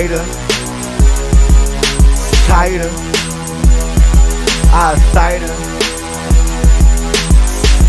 tighter, tighter, I cider.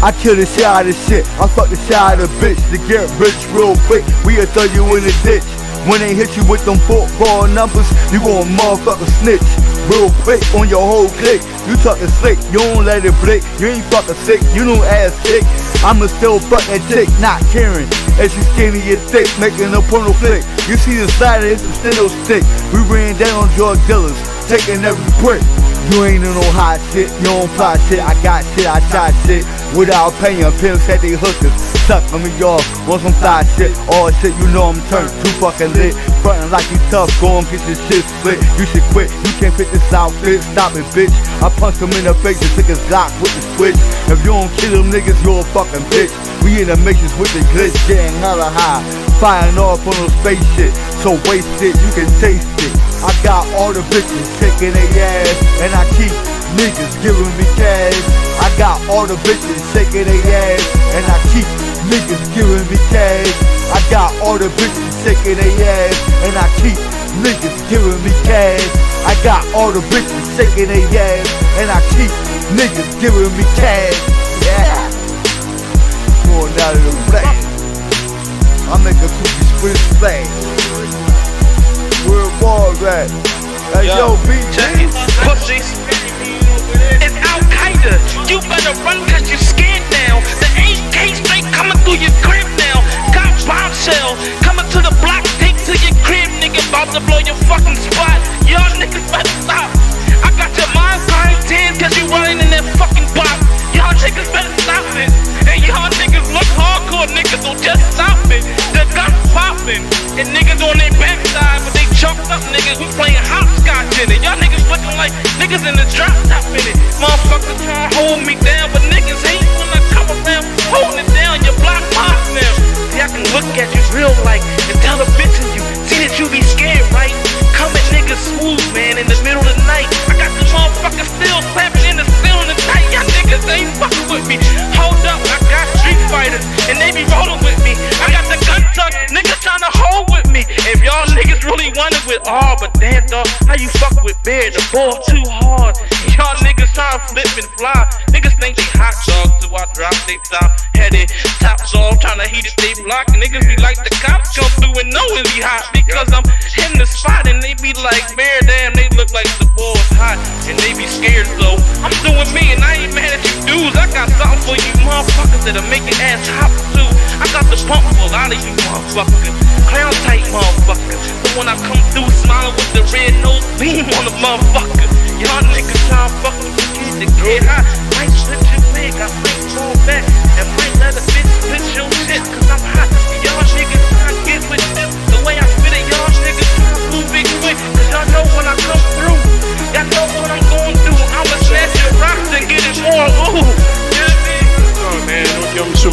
I kill the shit out of shit. I fuck the shit out of bitch to get rich real quick. We'll throw you in the ditch. When they hit you with them football numbers, you gon' motherfucker snitch. Real quick on your whole clique. You talkin' slick, you don't let it blick. You ain't fucking sick, you don't ass kick. I'ma still fuck that chick, not caring. As you skinny and thick, making a porno flick. You see the side of his still stick. We ran down on drug dealers, taking every brick. You ain't in no hot shit, you don't fly shit. I got shit, I shot shit without paying. Pimps said they hookers. Suck on me off, want some fly shit. All shit, you know I'm turned too fucking lit. Frontin' like you tough, go and get this shit split. You should quit, you can't fit this outfit. Stop it, bitch. I punched him in the face and took his Glock with the switch. If you don't kill them niggas, you're a fucking bitch. We in the matrix with the glitch, getting hella high. Firing off on no space shit. So waste it, you can taste it. I got all the bitches shaking their ass, and I keep niggas giving me cash. I got all the bitches shaking their ass, and I keep niggas giving me cash. I got all the bitches shaking their ass, and I keep niggas giving me cash. I got all the bitches shaking their ass, and I keep niggas giving me cash. Yeah. Going out of the black. I make a cookie split splash. Where balls at? Hey, yo, BG. Pussies. To the block, take to your crib, nigga. About to blow your fucking spot. Y'all niggas better stop. I got your mind crying tears cause you running in that fucking box. Y'all niggas better stop it. And y'all niggas look hardcore niggas, so just stop it. The gun popping. And niggas on their backside, but they chucked up niggas. We playing hopscotch in it. Y'all niggas looking like niggas in the drop top in it. Motherfuckers trying to hold me down, but niggas ain't when I come around holding it down. Your block pop now. See, I can look at you be rolling with me. I got the gun tuck, niggas trying to hold with me. If y'all niggas really wanted with all, but damn dog, how you fuck with bear? The ball too hard. Y'all niggas trying to flip and fly. Niggas think they hot dogs, so I drop they top headed. Tops off, trying to heat it, they block. Niggas be like the cops come through and know it be hot because I'm in the spot and they be like, bear, that'll make your ass hop too. I got the pump for a lot of you motherfuckers. Clown tight motherfuckers. But when I come through smiling with the red nose beam on the motherfucker, y'all niggas trying to fuck with the kid to get. Might slip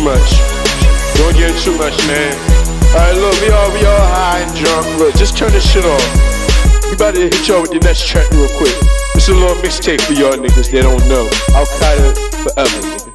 much. Don't get too much, man. Alright, look, we all we all high and drunk. Look, just turn this shit off. We about to hit y'all with the next track real quick. Is a little mixtape for y'all niggas that don't know. Al Qaeda forever.